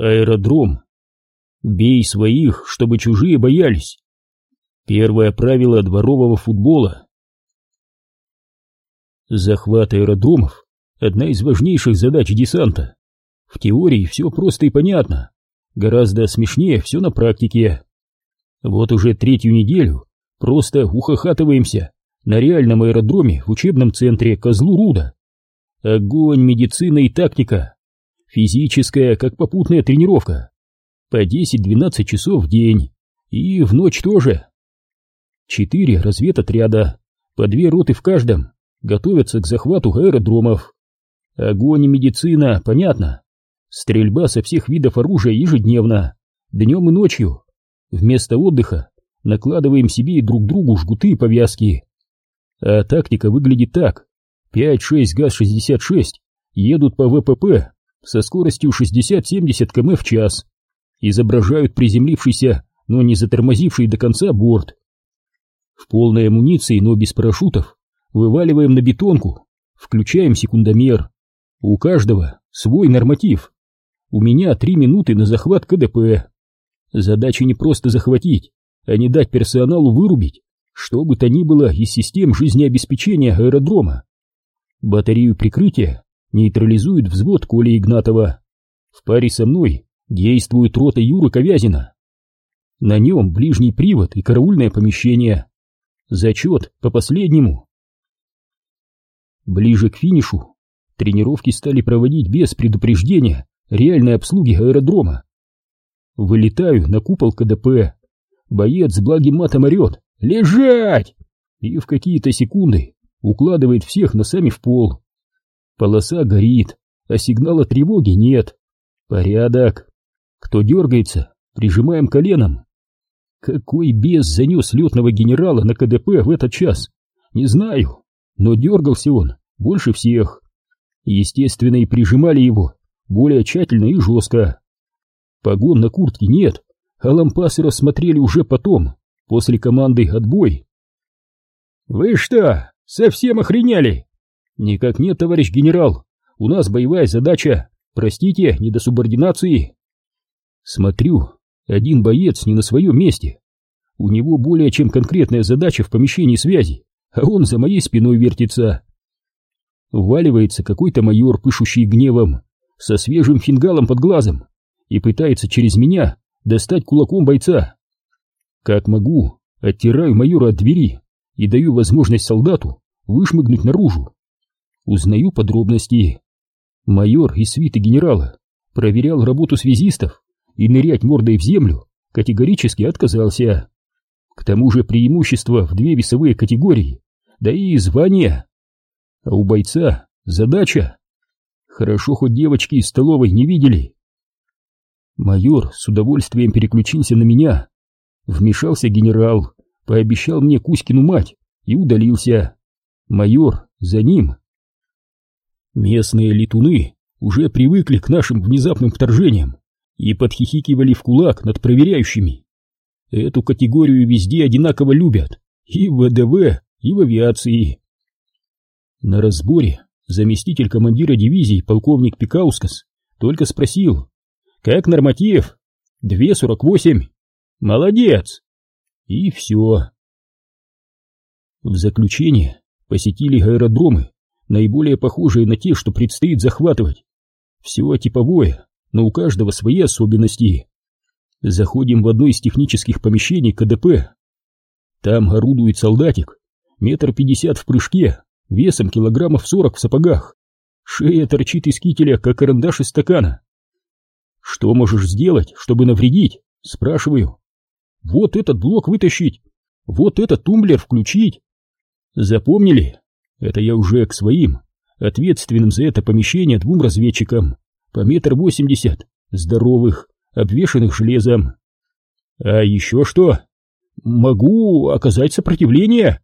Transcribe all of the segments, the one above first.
Аэродром. Бей своих, чтобы чужие боялись. Первое правило дворового футбола. Захват аэродромов – одна из важнейших задач десанта. В теории все просто и понятно. Гораздо смешнее все на практике. Вот уже третью неделю просто ухахатываемся на реальном аэродроме в учебном центре Козлу-Руда. Огонь, медицина и тактика. Физическая, как попутная тренировка. По 10-12 часов в день. И в ночь тоже. Четыре разведотряда, по две роты в каждом, готовятся к захвату аэродромов. Огонь и медицина, понятно. Стрельба со всех видов оружия ежедневно, днем и ночью. Вместо отдыха накладываем себе и друг другу жгуты и повязки. А тактика выглядит так. 5-6 ГАЗ-66 едут по ВПП со скоростью 60-70 км в час. Изображают приземлившийся, но не затормозивший до конца борт. В полной амуниции, но без парашютов, вываливаем на бетонку, включаем секундомер. У каждого свой норматив. У меня три минуты на захват КДП. Задача не просто захватить, а не дать персоналу вырубить, что бы то ни было из систем жизнеобеспечения аэродрома. Батарею прикрытия нейтрализует взвод Коли Игнатова. В паре со мной действует рота Юры Ковязина. На нем ближний привод и караульное помещение. Зачет по последнему. Ближе к финишу тренировки стали проводить без предупреждения реальной обслуги аэродрома. Вылетаю на купол КДП. Боец с благим матом орет «Лежать!» и в какие-то секунды укладывает всех носами в пол. Полоса горит, а сигнала тревоги нет. Порядок. Кто дергается, прижимаем коленом. Какой бес занес летного генерала на КДП в этот час? Не знаю, но дергался он больше всех. Естественно, и прижимали его более тщательно и жестко. Погон на куртке нет, а лампасы рассмотрели уже потом, после команды «Отбой». «Вы что, совсем охренели?» «Никак нет, товарищ генерал, у нас боевая задача, простите, не до субординации». Смотрю, один боец не на своем месте. У него более чем конкретная задача в помещении связи, а он за моей спиной вертится. Валивается какой-то майор, пышущий гневом, со свежим фингалом под глазом, и пытается через меня достать кулаком бойца. Как могу, оттираю майора от двери и даю возможность солдату вышмыгнуть наружу. Узнаю подробности. Майор из свиты генерала проверял работу связистов и нырять мордой в землю категорически отказался. К тому же преимущество в две весовые категории, да и звание. А у бойца задача. Хорошо хоть девочки из столовой не видели. Майор с удовольствием переключился на меня. Вмешался генерал, пообещал мне Кузькину мать и удалился. Майор за ним. Местные летуны уже привыкли к нашим внезапным вторжениям и подхихикивали в кулак над проверяющими. Эту категорию везде одинаково любят, и в ВДВ, и в авиации. На разборе заместитель командира дивизии полковник Пикаускас только спросил, «Как норматив?» «Две сорок восемь». «Молодец!» И все. В заключение посетили аэродромы, наиболее похожие на те, что предстоит захватывать. Все типовое, но у каждого свои особенности. Заходим в одно из технических помещений КДП. Там орудует солдатик, метр пятьдесят в прыжке, весом килограммов сорок в сапогах. Шея торчит из кителя, как карандаш из стакана. «Что можешь сделать, чтобы навредить?» — спрашиваю. «Вот этот блок вытащить, вот этот тумблер включить». «Запомнили?» Это я уже к своим, ответственным за это помещение двум разведчикам, по метр восемьдесят, здоровых, обвешанных железом. А еще что? Могу оказать сопротивление?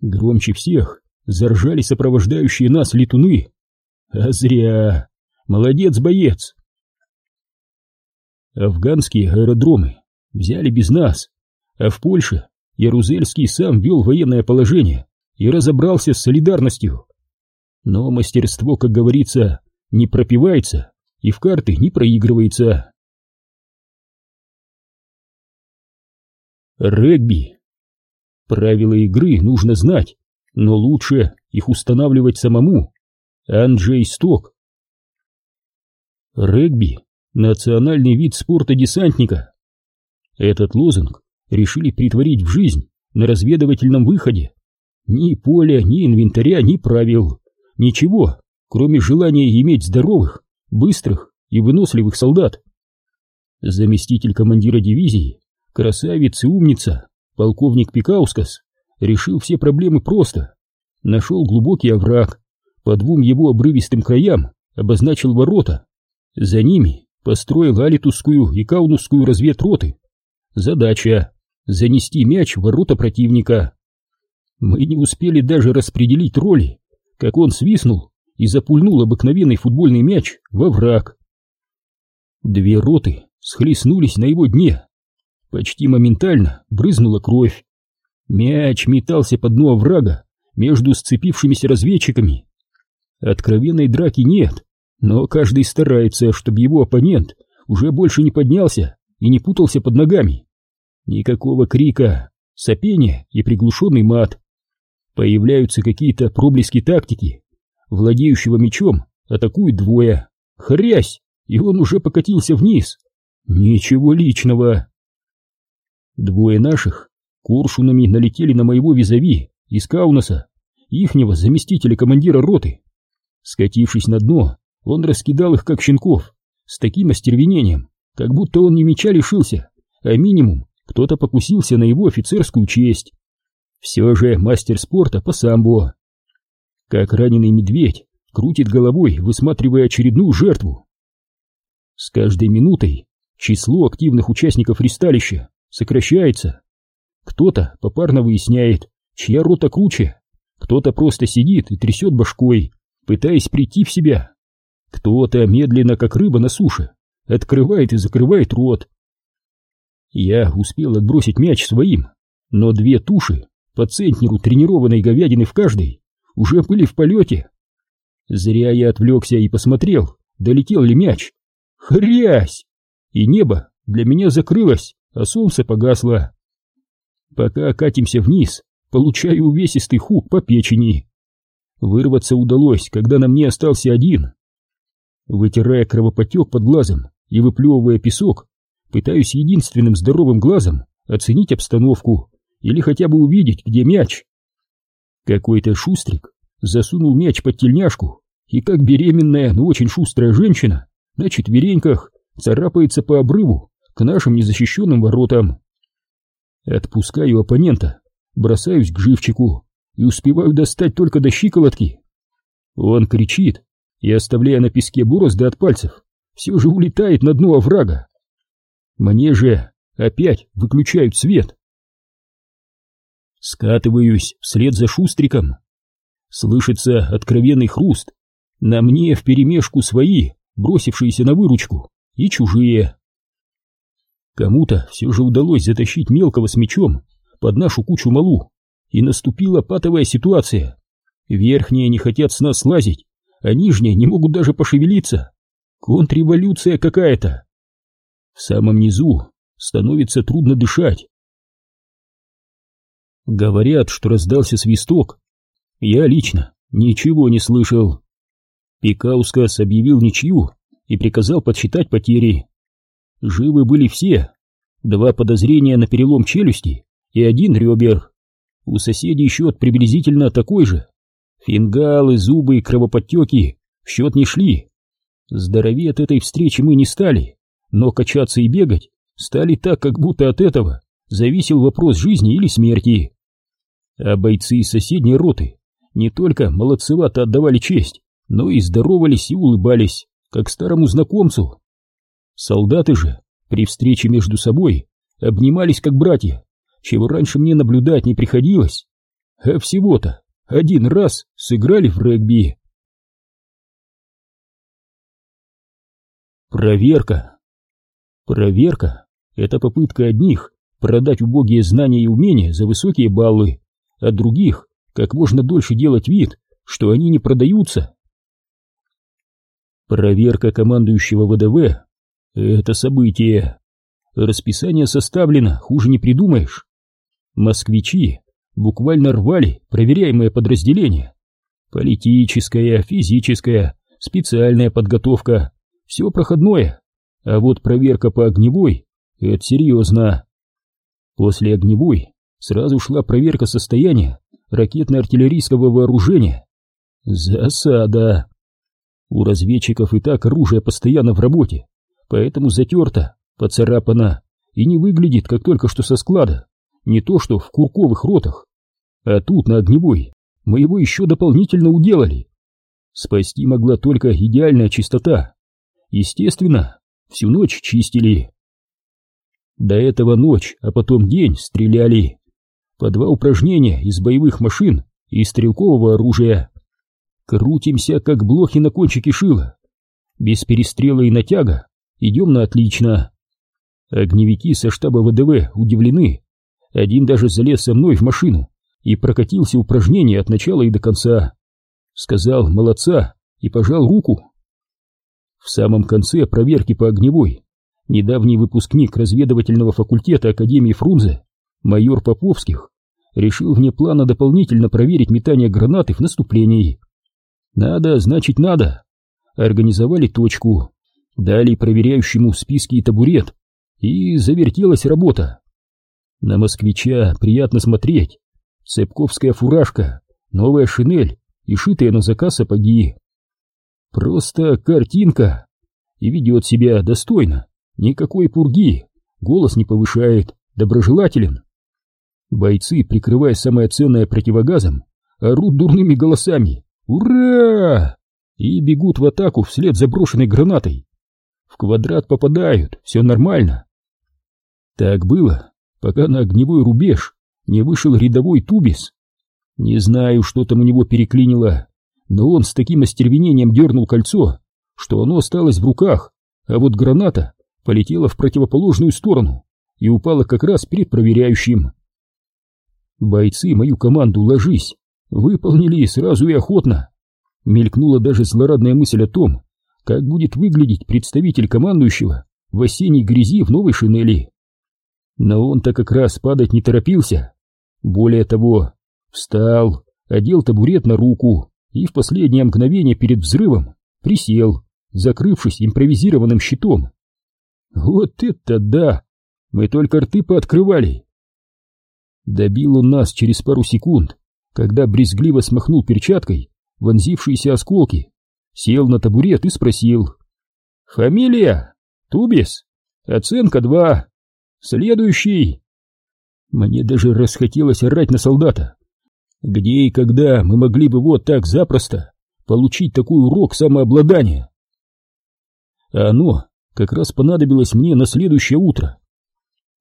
Громче всех заржали сопровождающие нас летуны. А зря. Молодец, боец. Афганские аэродромы взяли без нас, а в Польше Ярузельский сам вел военное положение и разобрался с солидарностью. Но мастерство, как говорится, не пропивается, и в карты не проигрывается. Регби. Правила игры нужно знать, но лучше их устанавливать самому. Анджей Сток. Регби – национальный вид спорта десантника. Этот лозунг решили притворить в жизнь на разведывательном выходе. Ни поля, ни инвентаря, ни правил. Ничего, кроме желания иметь здоровых, быстрых и выносливых солдат. Заместитель командира дивизии, красавец и умница, полковник Пикаускас, решил все проблемы просто. Нашел глубокий овраг, по двум его обрывистым краям обозначил ворота. За ними построил Алитусскую и Каунусскую разведроты. Задача — занести мяч в ворота противника. Мы не успели даже распределить роли, как он свистнул и запульнул обыкновенный футбольный мяч во враг. Две роты схлестнулись на его дне. Почти моментально брызнула кровь. Мяч метался по дну оврага между сцепившимися разведчиками. Откровенной драки нет, но каждый старается, чтобы его оппонент уже больше не поднялся и не путался под ногами. Никакого крика, сопения и приглушенный мат. Появляются какие-то проблески тактики. Владеющего мечом атакуют двое. Хрясь! И он уже покатился вниз. Ничего личного. Двое наших коршунами налетели на моего визави из Каунаса, ихнего заместителя командира роты. Скатившись на дно, он раскидал их как щенков, с таким остервенением, как будто он не меча лишился, а минимум кто-то покусился на его офицерскую честь. Все же мастер спорта по самбо. Как раненый медведь крутит головой, высматривая очередную жертву. С каждой минутой число активных участников ристалища сокращается. Кто-то попарно выясняет, чья рота круче, кто-то просто сидит и трясет башкой, пытаясь прийти в себя. Кто-то медленно, как рыба на суше, открывает и закрывает рот. Я успел отбросить мяч своим, но две туши по центнеру тренированной говядины в каждой уже были в полете. Зря я отвлекся и посмотрел, долетел ли мяч. Хрясь! И небо для меня закрылось, а солнце погасло. Пока катимся вниз, получаю увесистый хук по печени. Вырваться удалось, когда на мне остался один. Вытирая кровопотек под глазом и выплевывая песок, пытаюсь единственным здоровым глазом оценить обстановку или хотя бы увидеть, где мяч. Какой-то шустрик засунул мяч под тельняшку и как беременная, но очень шустрая женщина на четвереньках царапается по обрыву к нашим незащищенным воротам. Отпускаю оппонента, бросаюсь к живчику, и успеваю достать только до щиколотки. Он кричит и, оставляя на песке борозды от пальцев, все же улетает на дно оврага. Мне же опять выключают свет. Скатываюсь вслед за шустриком. Слышится откровенный хруст. На мне вперемешку свои, бросившиеся на выручку, и чужие. Кому-то все же удалось затащить мелкого с мечом под нашу кучу малу и наступила патовая ситуация. Верхние не хотят с нас слазить, а нижние не могут даже пошевелиться. Контрреволюция какая-то. В самом низу становится трудно дышать. Говорят, что раздался свисток. Я лично ничего не слышал. Пикаускас объявил ничью и приказал подсчитать потери. Живы были все. Два подозрения на перелом челюсти и один ребер. У соседей счет приблизительно такой же. Фингалы, зубы и кровоподтеки в счет не шли. Здоровее от этой встречи мы не стали, но качаться и бегать стали так, как будто от этого зависел вопрос жизни или смерти. А бойцы из соседней роты не только молодцевато отдавали честь, но и здоровались и улыбались, как старому знакомцу. Солдаты же при встрече между собой обнимались как братья, чего раньше мне наблюдать не приходилось. А всего-то один раз сыграли в регби. Проверка. Проверка — это попытка одних продать убогие знания и умения за высокие баллы, а других как можно дольше делать вид, что они не продаются. Проверка командующего ВДВ — это событие. Расписание составлено, хуже не придумаешь. Москвичи буквально рвали проверяемое подразделение. Политическая, физическая, специальная подготовка — все проходное. А вот проверка по огневой — это серьезно. После огневой сразу шла проверка состояния ракетно-артиллерийского вооружения. Засада. У разведчиков и так оружие постоянно в работе, поэтому затерто, поцарапано и не выглядит, как только что со склада, не то что в курковых ротах. А тут, на огневой, мы его еще дополнительно уделали. Спасти могла только идеальная чистота. Естественно, всю ночь чистили. До этого ночь, а потом день стреляли. По два упражнения из боевых машин и стрелкового оружия. Крутимся, как блохи на кончике шила. Без перестрела и натяга идем на отлично. Огневики со штаба ВДВ удивлены. Один даже залез со мной в машину и прокатился упражнение от начала и до конца. Сказал «молодца» и пожал руку. В самом конце проверки по огневой недавний выпускник разведывательного факультета Академии Фрунзе, майор Поповских, решил вне плана дополнительно проверить метание гранаты в наступлении. Надо, значит надо. Организовали точку, дали проверяющему списки и табурет, и завертелась работа. На москвича приятно смотреть. Цепковская фуражка, новая шинель и шитые на заказ сапоги. Просто картинка. И ведет себя достойно. Никакой пурги. Голос не повышает. Доброжелателен. Бойцы, прикрывая самое ценное противогазом, орут дурными голосами. «Ура!» И бегут в атаку вслед за брошенной гранатой. В квадрат попадают, все нормально. Так было, пока на огневой рубеж не вышел рядовой Тубис. Не знаю, что там у него переклинило, но он с таким остервенением дернул кольцо, что оно осталось в руках, а вот граната полетела в противоположную сторону и упала как раз перед проверяющим. Бойцы мою команду «Ложись» выполнили сразу и охотно. Мелькнула даже злорадная мысль о том, как будет выглядеть представитель командующего в осенней грязи в новой шинели. Но он-то как раз падать не торопился. Более того, встал, одел табурет на руку и в последнее мгновение перед взрывом присел, закрывшись импровизированным щитом. Вот это да! Мы только рты пооткрывали. Добил он нас через пару секунд, когда брезгливо смахнул перчаткой вонзившиеся осколки, сел на табурет и спросил. «Фамилия? Тубис? Оценка два. Следующий!» Мне даже расхотелось орать на солдата. Где и когда мы могли бы вот так запросто получить такой урок самообладания? А оно как раз понадобилось мне на следующее утро.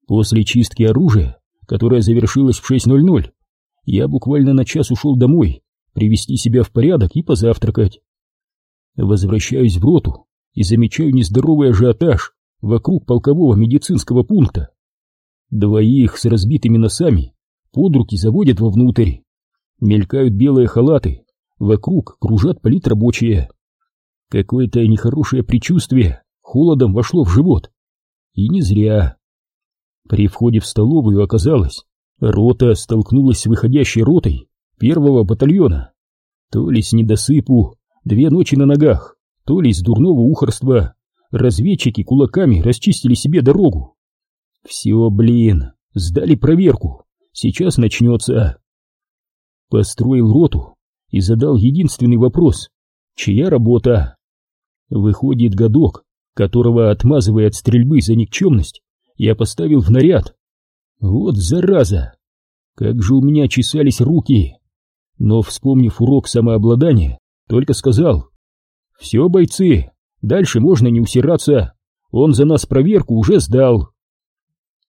После чистки оружия, которая завершилась в 6.00, я буквально на час ушел домой, привести себя в порядок и позавтракать. Возвращаюсь в роту и замечаю нездоровый ажиотаж вокруг полкового медицинского пункта. Двоих с разбитыми носами под руки заводят вовнутрь. Мелькают белые халаты, вокруг кружат политрабочие. Какое-то нехорошее предчувствие холодом вошло в живот. И не зря. При входе в столовую оказалось, рота столкнулась с выходящей ротой первого батальона. То ли с недосыпу, две ночи на ногах, то ли с дурного ухорства. Разведчики кулаками расчистили себе дорогу. Все, блин, сдали проверку. Сейчас начнется. Построил роту и задал единственный вопрос. Чья работа? Выходит годок, которого, отмазывая от стрельбы за никчемность, я поставил в наряд. Вот зараза! Как же у меня чесались руки! Но, вспомнив урок самообладания, только сказал. Все, бойцы, дальше можно не усираться. Он за нас проверку уже сдал.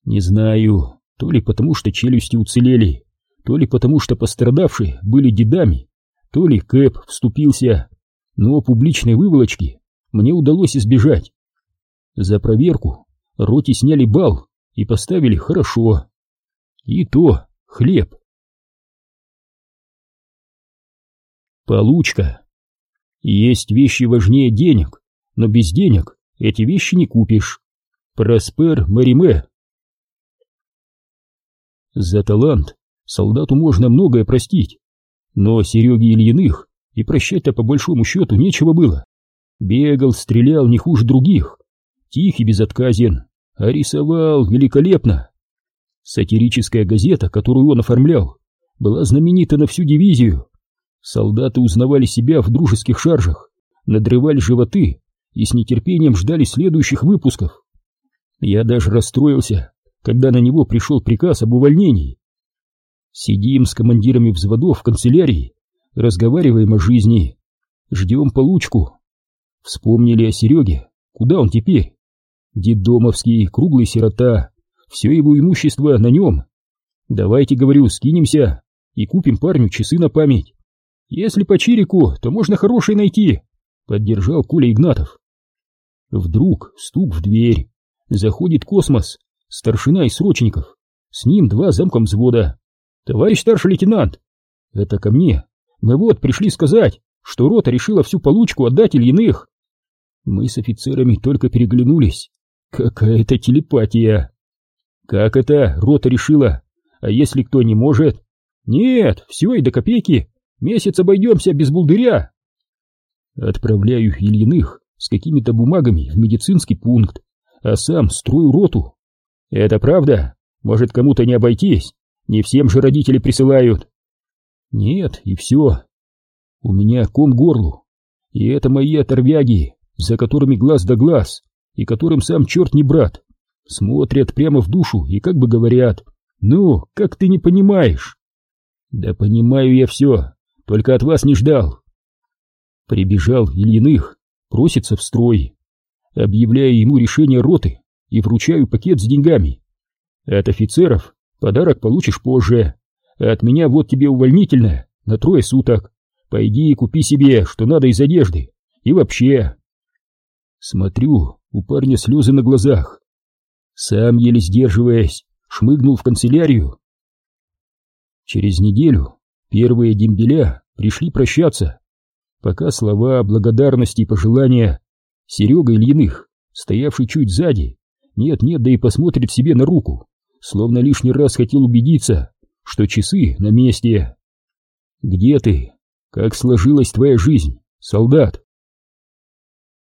Не знаю, то ли потому что челюсти уцелели, то ли потому что пострадавшие были дедами, то ли Кэп вступился, но публичной выволочки мне удалось избежать. За проверку роте сняли бал и поставили хорошо. И то хлеб. Получка. Есть вещи важнее денег, но без денег эти вещи не купишь. Проспер Мариме За талант солдату можно многое простить, но Сереге Ильиных и прощать-то по большому счету нечего было. Бегал, стрелял не хуже других, тихий, безотказен, а рисовал великолепно. Сатирическая газета, которую он оформлял, была знаменита на всю дивизию. Солдаты узнавали себя в дружеских шаржах, надрывали животы и с нетерпением ждали следующих выпусков. Я даже расстроился, когда на него пришел приказ об увольнении. Сидим с командирами взводов в канцелярии, разговариваем о жизни, ждем получку. Вспомнили о Сереге, куда он теперь? Деддомовский, круглый сирота, все его имущество на нем. Давайте, говорю, скинемся и купим парню часы на память. Если по чирику, то можно хороший найти, поддержал Коля Игнатов. Вдруг стук в дверь. Заходит космос, старшина из срочников. С ним два замком взвода. «Товарищ старший лейтенант!» «Это ко мне. Мы вот пришли сказать, что рота решила всю получку отдать Ильиных». Мы с офицерами только переглянулись. Какая-то телепатия. «Как это рота решила? А если кто не может?» «Нет, все и до копейки. Месяц обойдемся без булдыря». Отправляю Ильиных с какими-то бумагами в медицинский пункт, а сам строю роту. «Это правда? Может, кому-то не обойтись?» Не всем же родители присылают. Нет, и все. У меня ком горлу. И это мои оторвяги, за которыми глаз да глаз, и которым сам черт не брат. Смотрят прямо в душу и как бы говорят, «Ну, как ты не понимаешь?» «Да понимаю я все, только от вас не ждал». Прибежал Ильиных, просится в строй. Объявляю ему решение роты и вручаю пакет с деньгами. От офицеров Подарок получишь позже. А от меня вот тебе увольнительное на трое суток. Пойди и купи себе, что надо из одежды. И вообще. Смотрю, у парня слезы на глазах. Сам, еле сдерживаясь, шмыгнул в канцелярию. Через неделю первые дембеля пришли прощаться. Пока слова благодарности и пожелания Серега Ильиных, стоявший чуть сзади, нет-нет, да и посмотрит себе на руку, словно лишний раз хотел убедиться, что часы на месте. «Где ты? Как сложилась твоя жизнь, солдат?»